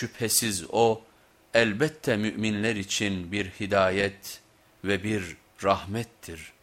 Şüphesiz o elbette müminler için bir hidayet ve bir rahmettir.''